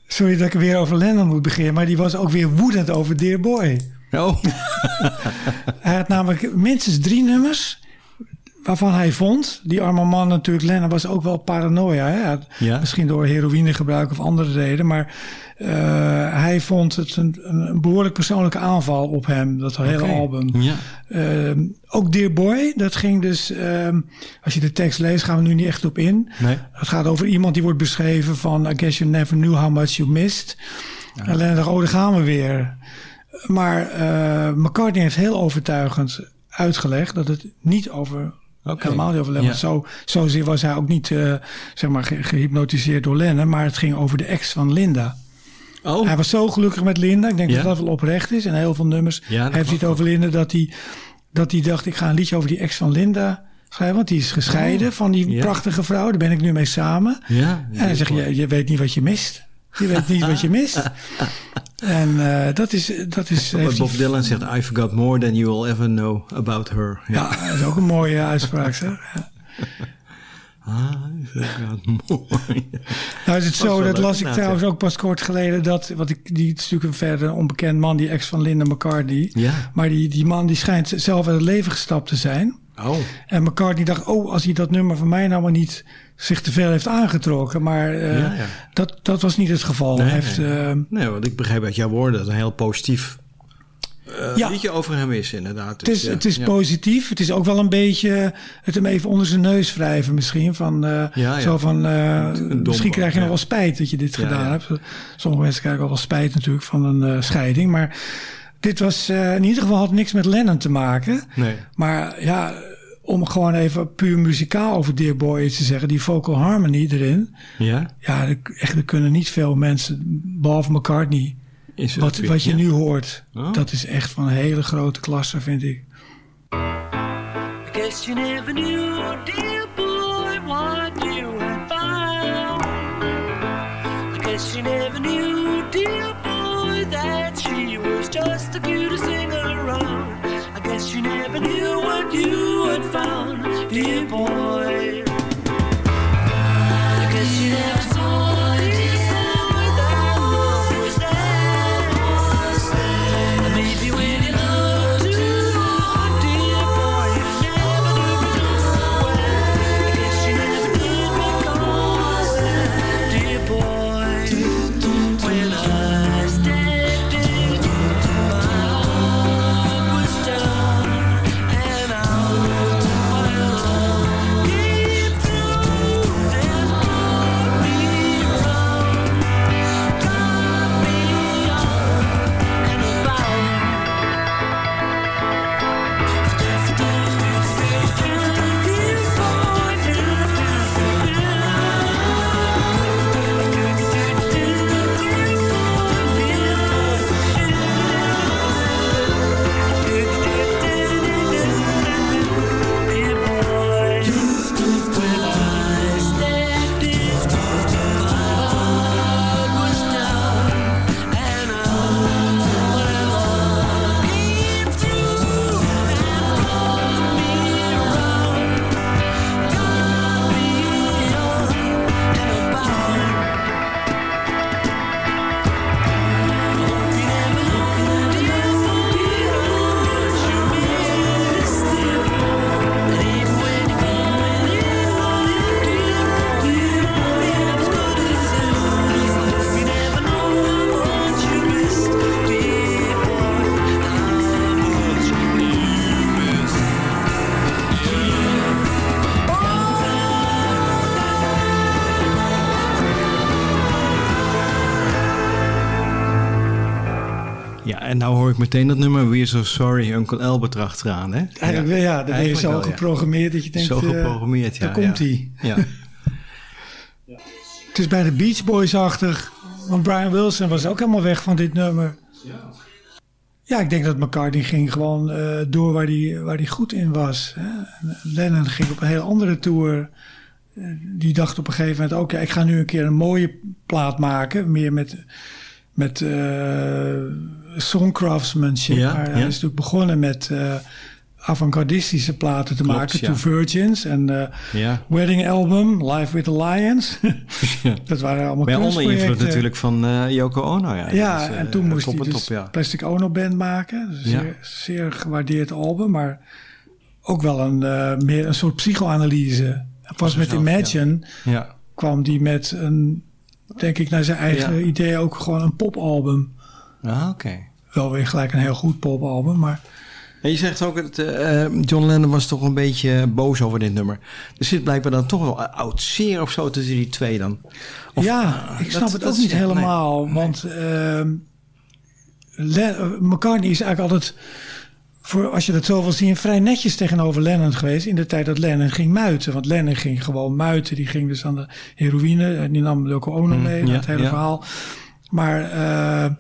Sorry dat ik weer over Lennon moet beginnen, maar die was ook weer woedend over Dear Boy. Oh. (laughs) Hij had namelijk minstens drie nummers waarvan hij vond, die arme man natuurlijk, Lennon was ook wel paranoia. Hè? Ja. Misschien door heroïnegebruik of andere redenen, maar eh, hij vond het een, een behoorlijk persoonlijke aanval op hem, dat hele album. Ja. Ehm, ook Dear Boy, dat ging dus, ehm, als je de tekst leest, gaan we nu niet echt op in. Nee. Het gaat over iemand die wordt beschreven van, I guess you never knew how much you missed. En Lennon dacht, oh, daar gaan we weer. Maar eh, McCartney heeft heel overtuigend uitgelegd dat het niet over, Oké. helemaal niet over Lennon. Ja. Zo, zozeer was hij ook niet, eh, zeg maar, ge- gehypnotiseerd door Lennon, maar het ging over de ex van Linda. Oh. Hij was zo gelukkig met Linda. Ik denk Ja. dat dat wel oprecht is. En heel veel nummers Ja, heeft hij het over Linda. Dat hij, dat hij dacht, ik ga een liedje over die ex van Linda schrijven. Want die is gescheiden van die prachtige vrouw. Daar ben ik nu mee samen. Ja. En hij zegt, je, je weet niet wat je mist. Je weet niet wat je mist. (laughs) En eh, dat is... Dat is heeft Bob Dylan zegt, I forgot more than you will ever know about her. Ja, dat is ook een mooie uitspraak. Zeg. Ja. I forgot more. Nou is het zo, dat las ik trouwens ook pas kort geleden. Dat, wat ik, die is natuurlijk een verder onbekend man, die ex van Linda McCartney. Ja. Maar die, die man die schijnt zelf uit het leven gestapt te zijn. Oh. En McCartney dacht, oh, als hij dat nummer van mij nou maar niet zich te veel heeft aangetrokken. Maar eh, Ja, ja. Dat, dat was niet het geval. Nee, Hij heeft, nee. Nee, want ik begrijp uit jouw woorden dat een heel positief eh, Ja. liedje over hem is, inderdaad. het is, Dus, ja, het is ja. positief. Het is ook wel een beetje het hem even onder zijn neus wrijven misschien. Van, ja. Zo van, misschien krijg je nog wel spijt dat je dit gedaan hebt. Sommige mensen krijgen ook wel spijt natuurlijk van een scheiding. Maar dit was in ieder geval had niks met Lennon te maken. Nee. Maar ja, om gewoon even puur muzikaal over Dear Boy iets te zeggen. Die vocal harmony erin. Ja? Ja, er, echt, er kunnen niet veel mensen, behalve McCartney, Is wat, ook- wat je ja. nu hoort. Oh. Dat is echt van een hele grote klasse, vind ik. I guess you never knew, dear boy, what you would find. guess she never knew, dear boy, that she was just the cutest thing around. Guess she never knew what you had found, dear boy. Meteen dat nummer We're So Sorry Uncle Albert erachteraan, hè? Eigenlijk ja, je Eigenlijk zo wel, ja. geprogrammeerd dat je denkt... Zo eh, geprogrammeerd, ja. Daar komt ja. hij. Ja. (laughs) Het is bij de Beach Boys-achtig. Want Brian Wilson was ook helemaal weg van dit nummer. Ja, ik denk dat McCartney ging gewoon eh, door waar hij waar die goed in was. Hè. En Lennon ging op een heel andere tour. Eh, die dacht op een gegeven moment ook... Ja, ik ga nu een keer een mooie plaat maken. Meer met, met eh songcraftsmanship. Ja, hij is natuurlijk begonnen met... eh avant-gardistische platen te Klopt, maken. ja. Two Virgins en eh, Ja. Wedding Album, Live with the Lions. (laughs) Dat waren allemaal Maar onder invloed natuurlijk van eh, Yoko Ono. Ja, Ja, is, en toen moest hij dus top, ja. Plastic Ono Band maken. Dus zeer, zeer gewaardeerd album, maar ook wel een, meer een soort psychoanalyse. Pas met Imagine kwam die met een, denk ik naar zijn eigen idee, ook gewoon een popalbum. Ah, oké. Wel weer gelijk een heel goed popalbum, maar En je zegt ook dat eh, eh, John Lennon was toch een beetje boos over dit nummer. Er zit blijkbaar dan toch wel oud zeer of zo tussen die twee dan. Of- ja, ah, ik dat- snap het ook niet nee. helemaal. Want eh, McCartney is eigenlijk altijd, voor, als je dat zo wil zien, vrij netjes tegenover Lennon geweest. In de tijd dat Lennon ging muiten. Want Lennon ging gewoon muiten. Die ging dus aan de heroïne. Die nam Yoko Ono Mm, mee. ja, dat hele ja. verhaal. Maar eh,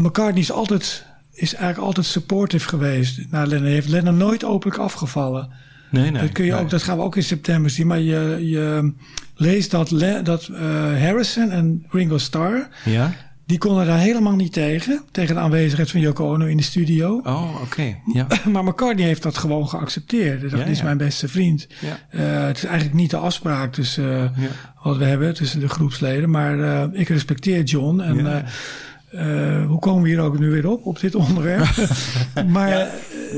McCartney is, altijd, is eigenlijk altijd supportive geweest. naar Lennon heeft Lennon nooit openlijk afgevallen. Nee, nee. dat, kun je nee. ook, dat gaan we ook in september zien. Maar je, je leest dat, dat eh, Harrison en Ringo Starr... Ja? die konden daar helemaal niet tegen. Tegen de aanwezigheid van Yoko Ono in de studio. Oh, oké. Ja. (clears throat) Maar McCartney heeft dat gewoon geaccepteerd. Ja, dit is ja. mijn beste vriend. Ja. Eh, het is eigenlijk niet de afspraak tussen eh, wat we hebben tussen de groepsleden. Maar ik respecteer John. En Ja. eh, eh, hoe komen we hier ook nu weer op, op dit onderwerp? (laughs) maar eh,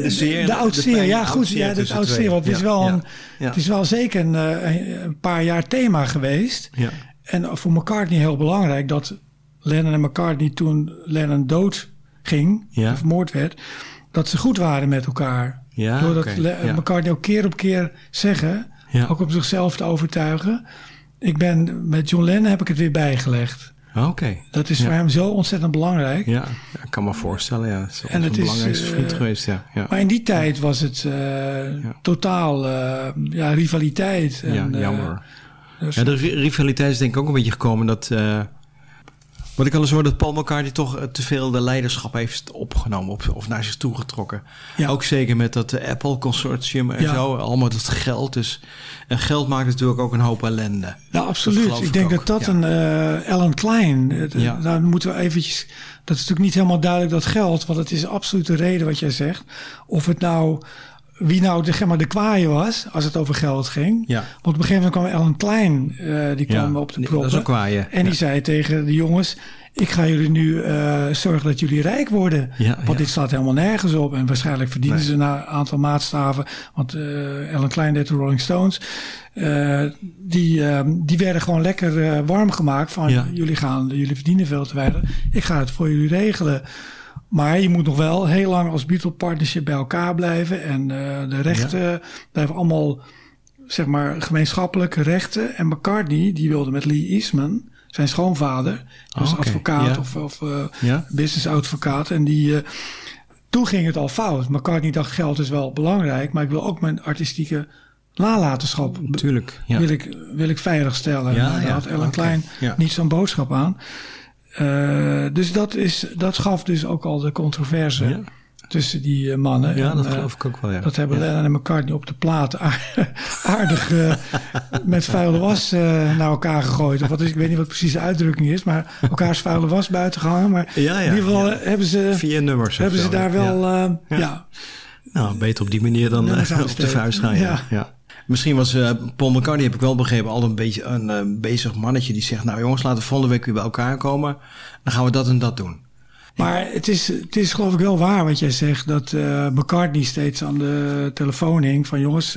de zeer- de ja goed. zeer Ja, dit tussen oud twee. zeer. Want het is Ja, wel, ja, een, ja. Het is wel zeker een, eh, een paar jaar thema geweest. Ja. En voor McCartney heel belangrijk dat Lennon en McCartney toen Lennon dood ging, Ja. of vermoord werd, dat ze goed waren met elkaar. Ja, Doordat ja. McCartney ook keer op keer zeggen, Ja. ook om zichzelf te overtuigen. Ik ben met John Lennon heb ik het weer bijgelegd. Oké. Dat is Ja. voor hem zo ontzettend belangrijk. Ja, ik kan me voorstellen. Ja. En het is, belangrijkste eh, vriend geweest. Ja. Ja. Maar in die tijd was het eh, totaal eh, ja, rivaliteit. En, ja, jammer. dus- ja, de ri- rivaliteit is denk ik ook een beetje gekomen dat... Wat ik al eens hoorde, dat Paul McCartney toch eh, te veel de leiderschap heeft opgenomen of, of naar zich toe getrokken. Ja. Ook zeker met dat eh, Apple Consortium en Ja. zo. Allemaal dat geld. Dus, en geld maakt natuurlijk ook een hoop ellende. Nou, absoluut. ik ik denk ook, dat dat ja. een eh Alan Klein. Daar moeten we eventjes. Dat is natuurlijk niet helemaal duidelijk dat geld, want het is absoluut de reden wat jij zegt. Of het nou. Wie nou de, zeg maar, de kwaaie was, als het over geld ging. Ja. Want op een gegeven moment kwam Alan Klein, eh, die kwam Ja, op de proppen. dat is ja. En die zei tegen de jongens, ik ga jullie nu eh, zorgen dat jullie rijk worden. Ja, want ja. dit slaat helemaal nergens op. En waarschijnlijk verdienen Nee. ze naar een aantal maatstaven. Want eh Alan Klein deed de Rolling Stones. Eh, die, eh, die werden gewoon lekker eh, warm gemaakt. Van Ja. jullie, gaan, jullie verdienen veel te weinig. Ik ga het voor jullie regelen. Maar je moet nog wel heel lang als Beatle partnership bij elkaar blijven. En eh, de rechten blijven allemaal, zeg maar, gemeenschappelijke rechten. En McCartney, die wilde met Lee Eastman, zijn schoonvader, dus Oh, oké. advocaat Ja. of, of eh, Ja? businessadvocaat. En die, eh, toen ging het al fout. McCartney dacht geld is wel belangrijk, maar ik wil ook mijn artistieke nalatenschap Natuurlijk. Ja. wil, ik, wil ik veilig stellen. Ja, Nou, daar ja, had Ellen. Klein Ja. niet zo'n boodschap aan. Eh, dus dat, is, dat gaf dus ook al de controverse Ja. tussen die eh, mannen. Ja, En, dat eh, geloof ik ook wel. Ja. dat hebben ja. Lennon en McCartney op de plaat aar- (laughs) aardig met vuile was naar elkaar gegooid. Of wat is, ik weet niet wat precies de uitdrukking is, maar elkaars vuile was buiten gehangen. Maar in ieder geval hebben ze, Vier nummers. hebben ze daar wel, Ja. ja. Nou, beter op die manier dan op de vuist gaan. Ja. Misschien was eh, Paul McCartney, heb ik wel begrepen, al een beetje een eh, bezig mannetje die zegt: Nou jongens, laten we volgende week weer bij elkaar komen. Dan gaan we dat en dat doen. Maar het is, het is geloof ik wel waar wat jij zegt. Dat eh, McCartney steeds aan de telefoon hing van jongens,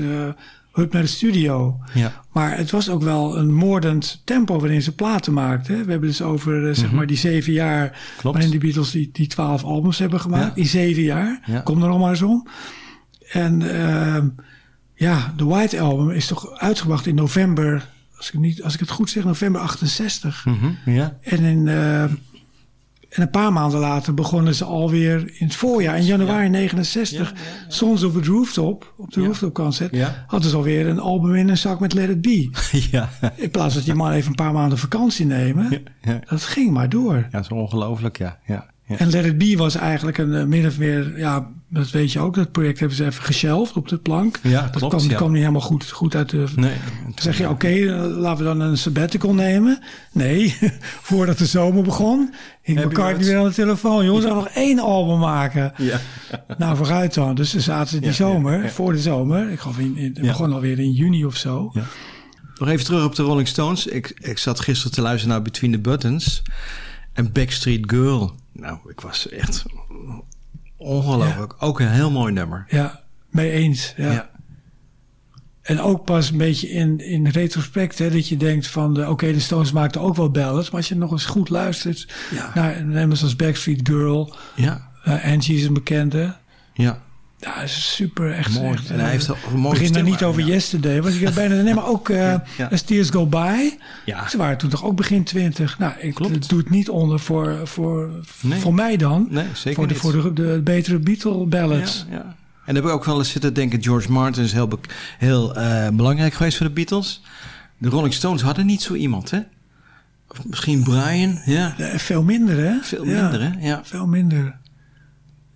hup naar de studio. Ja. Maar het was ook wel een moordend tempo waarin ze platen maakten. We hebben dus over zeg maar die zeven jaar Mhm. Klopt. waarin de Beatles die, die twaalf albums hebben gemaakt. Ja. In zeven jaar. Ja. Kom er nog maar eens om. En ehm, ja, de White Album is toch uitgebracht in november, als ik, niet, als ik het goed zeg, november 68. Mhm. Ja. En, in, eh, en een paar maanden later begonnen ze alweer in het voorjaar, in januari 69, Sons op het Rooftop, op de. Rooftop concert, hadden ze alweer een album in een zak met Let It Be. (laughs) ja. In plaats dat je maar even een paar maanden vakantie nemen, dat ging maar door. Ja, dat is ongelooflijk, ja. ja. Ja. En Let It Be was eigenlijk een eh, min of meer, ja, dat weet je ook, dat project hebben ze even geshelved op de plank. Ja, dat klopt, kwam, dat ja. kwam niet helemaal goed, goed uit de, Nee. dan zeg je, oké, eh, laten we dan een sabbatical nemen. Nee, (laughs) voordat de zomer begon, hing Abbey McCartney weer aan de telefoon. Jongens, we gaan nog één album maken. Ja. (laughs) Nou, vooruit dan. Dus ze zaten die zomer, voor de zomer. Ik geloof, in, in, begon alweer in juni of zo. Ja. Nog even terug op de Rolling Stones. Ik, ik zat gisteren te luisteren naar Between the Buttons. En Backstreet Girl. Nou, ik was echt ongelooflijk. Ook een heel mooi nummer. Ja, mee eens. Ja. Ja. En ook pas een beetje in, in retrospect, hè, dat je denkt van, oké, de Stones maakten ook wel ballads, maar als je nog eens goed luistert Ja. naar nummers als Backstreet Girl, Ja, eh, Angie is een bekende, ja. Ja, is super, echt. Mooi. echt, En hij eh, heeft een begin niet over ja. Yesterday, want ik bijna... Nee, maar ook eh Ja. As Tears Go By. Ja. Ze waren toen toch ook begin twintig. Nou, ik Klopt. het doe het niet onder voor, voor, Nee. voor mij dan. Nee, zeker voor de, niet. voor de, de betere Beatle ballads. Ja, ja. En dan heb ik ook wel eens zitten denken... George Martin is heel, heel eh, belangrijk geweest voor de Beatles. De Rolling Stones hadden niet zo iemand, hè? Of misschien Brian, ja. Veel minder, hè? Veel minder, hè? Ja. Veel minder.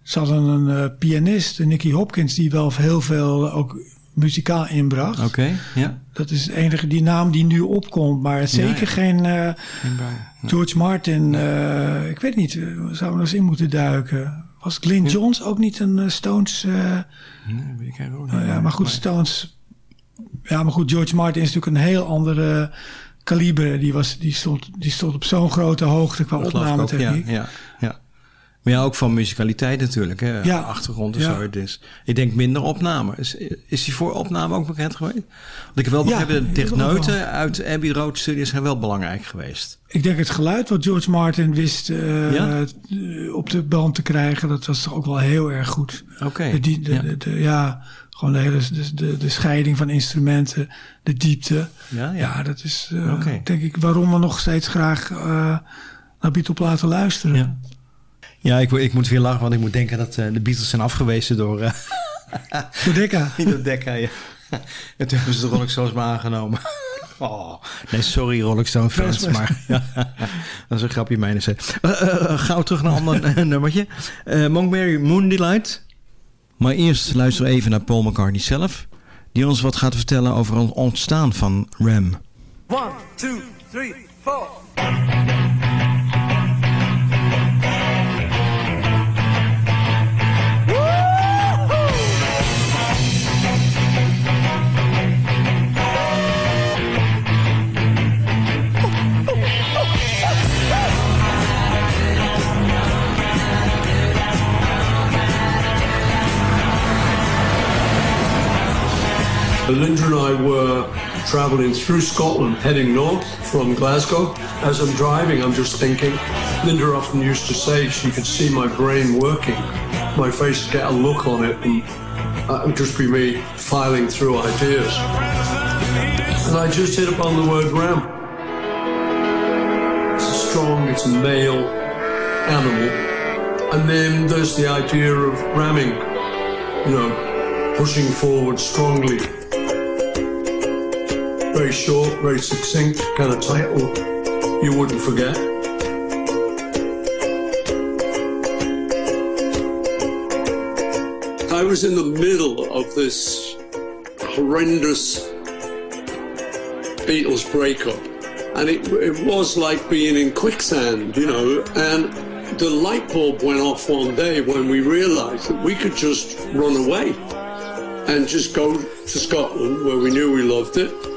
Ze hadden een eh, pianist, Nicky Hopkins, die wel heel veel eh, ook muzikaal inbracht. Oké, ja. Dat is de enige die naam die nu opkomt. Maar zeker ja. geen eh, Geen Brian. Nee. George Martin. ik weet niet, zouden we eens in moeten duiken. Was Glyn Johns ook niet een Stones... Nee, weet ik ook nou niet. ja, maar goed, Stones... Ja, maar goed, George Martin is natuurlijk een heel andere kaliber. Die, was, die, stond, die stond op zo'n grote hoogte qua ook, opnametechniek. Ja, ja, ja. Maar ja, ook van musicaliteit natuurlijk. Hè? Ja. Achtergrond en Ja. zo. Dus ik denk minder opname. Is, is die voor opname ook bekend geweest? Want ik heb wel begrepen dat techneuten uit Abbey Road Studios zijn wel belangrijk geweest. Ik denk het geluid wat George Martin wist eh, Ja? eh, op de band te krijgen, dat was toch ook wel heel erg goed. Oké. De, die- de, ja. gewoon de hele de, de, de scheiding van instrumenten, de diepte. Ja, ja. Ja, dat is eh, denk ik waarom we nog steeds graag naar Beatle-platen luisteren. Ja. Ik, ik moet weer lachen, want ik moet denken dat eh, de Beatles zijn afgewezen door eh (laughs) Door Decca. (laughs) door Decca. Ja. En (laughs) toen hebben ze de Rolling Stones maar aangenomen. Oh, nee, sorry Rolling Stone fans, maar ja, dat is een grapje mijne zin. Uh, uh, gauw terug naar een ander eh, nummertje. Uh, Monkberry Moon Delight. Maar eerst luisteren we even naar Paul McCartney zelf, die ons wat gaat vertellen over het ontstaan van Ram. One, two, three, four. Linda and I were travelling through Scotland, heading north from Glasgow. As I'm driving, I'm just thinking. Linda often used to say she could see my brain working, my face get a look on it, and it would just be me filing through ideas. And I just hit upon the word ram. It's a strong, it's a male animal. And then there's the idea of ramming, you know, pushing forward strongly. Very short, very succinct kind of title you wouldn't forget. I was in the middle of this horrendous Beatles breakup, and it, it was like being in quicksand, you know, and the light bulb went off one day when we realized that we could just run away and just go to Scotland where we knew we loved it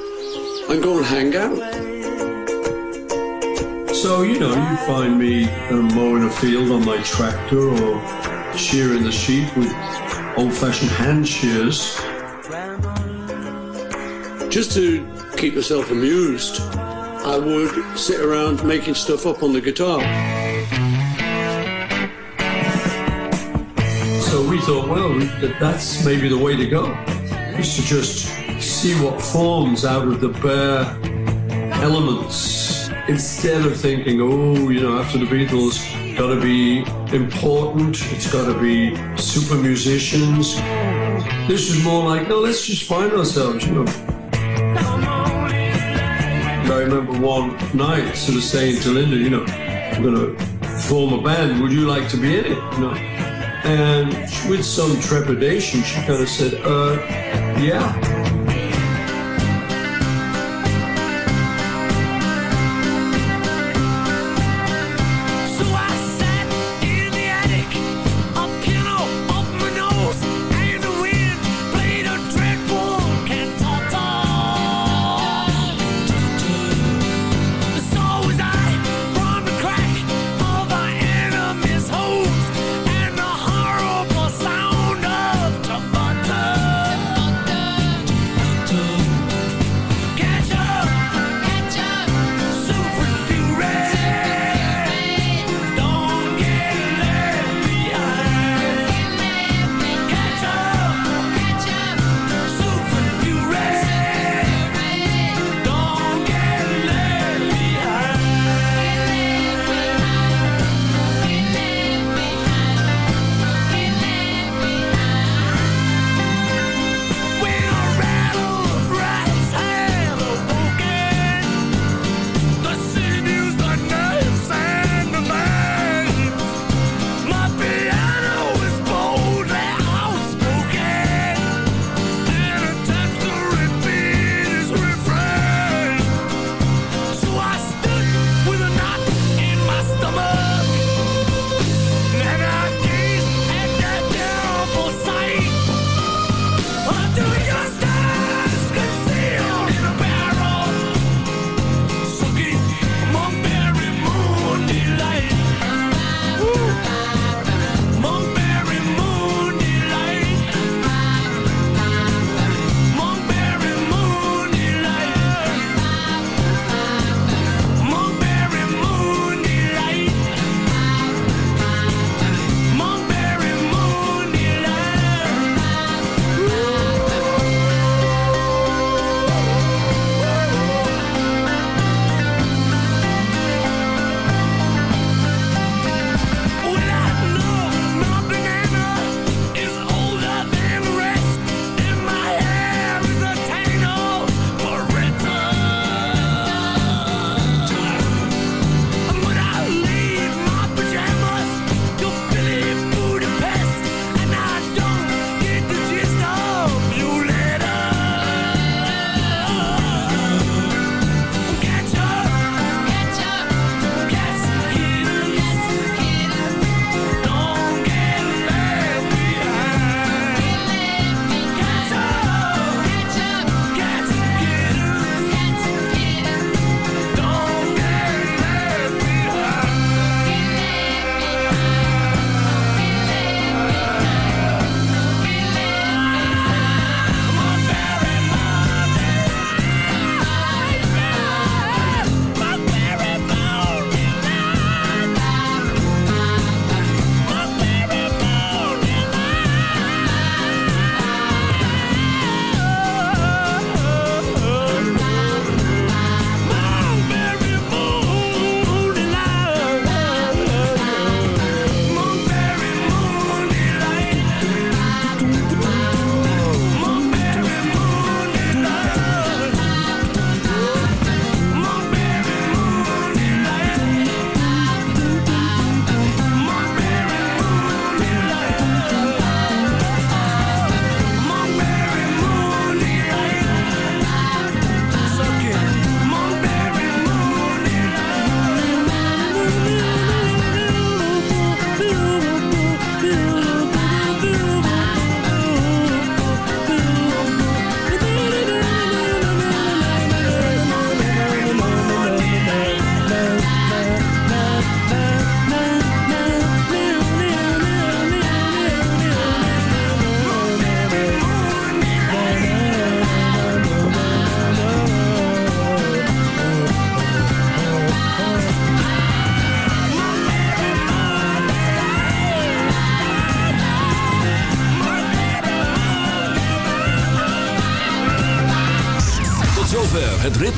and go and hang out. So, you know, you find me um, mowing a field on my tractor or shearing the sheep with old fashioned hand shears. Just to keep myself amused, I would sit around making stuff up on the guitar. So we thought, well, that that's maybe the way to go, is to just see what forms out of the bare elements instead of thinking, oh, you know, after the Beatles, got to be important, it's got to be super musicians. This is more like, no, let's just find ourselves, you know. I remember one night sort of saying to Linda, you know, I'm to form a band, would you like to be in it? You know? And with some trepidation, she kind of said, uh, yeah.